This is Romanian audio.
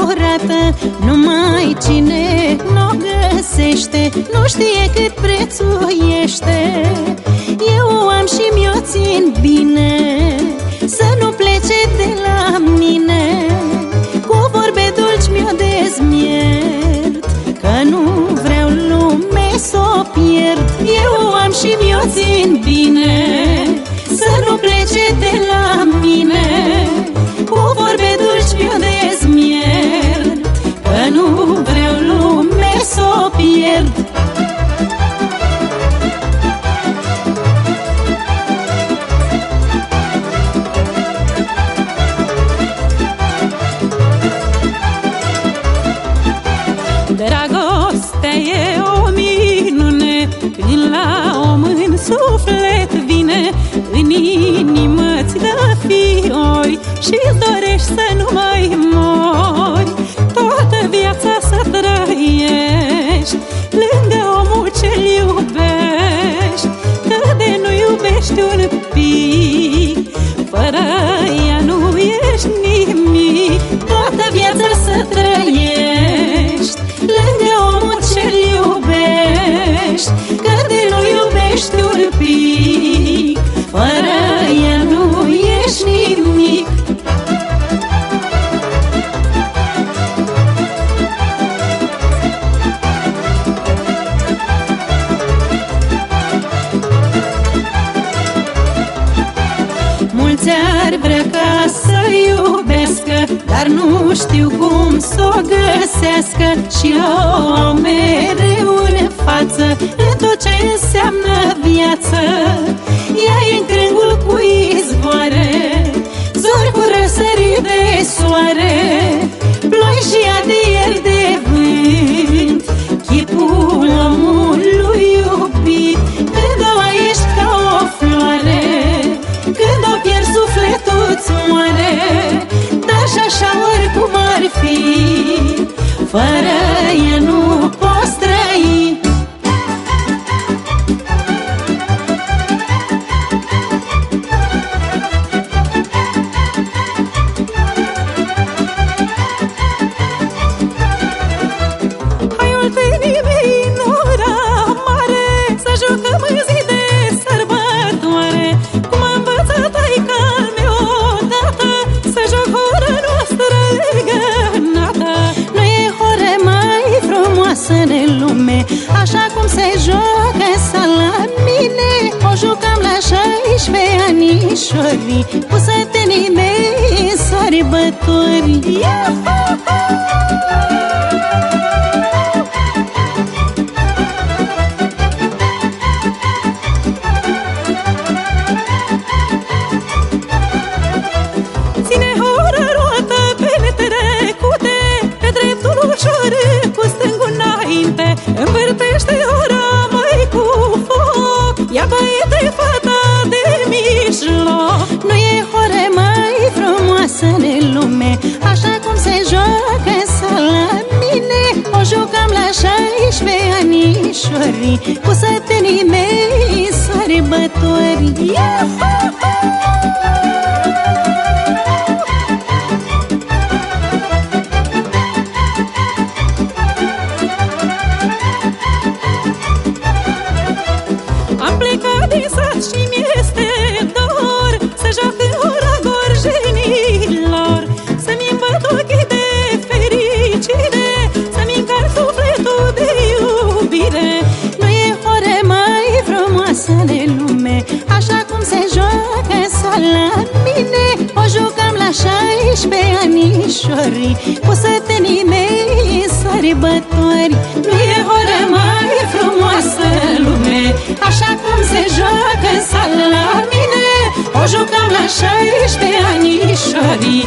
curată Numai cine n-o găsește Nu știe cât prețuiește Eu o am și mi-o țin bine Să nu plece de la mine. Cu vorbe dulci mi-o dezmiert Că nu vreau lume să o pierd. Eu o am și mi-o țin bine Să nu plece de la mine. pierd Dragostea e o minune Când la om în suflet vine În inimă ți dă fiori și dorești să nu mă Dar nu știu cum să o găsească Și o mereu în față În tot ce înseamnă viață. Ea e în crângul cu izvoare Zori cu răsări de soare. Ploi și adieri de vânt Chipul omului iubit. Când o ai ești ca o floare Când o pierzi sufletul îți moare Fără frumoasă în lume. Așa cum se joacă sa la mine O jucam la 16 anișori Cu sătenii mei sărbători Iuhu! Ține anișori Cu sătenii mei sărbători Iuhu! Jucam la 16 anișori Cu sătenii mei sărbători Nu e ore mai frumoasă în lume. Așa cum se joacă sa la mine O jucam la 16 anișori